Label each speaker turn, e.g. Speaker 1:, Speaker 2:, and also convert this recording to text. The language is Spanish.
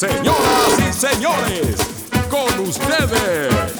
Speaker 1: Señoras y señores, con ustedes.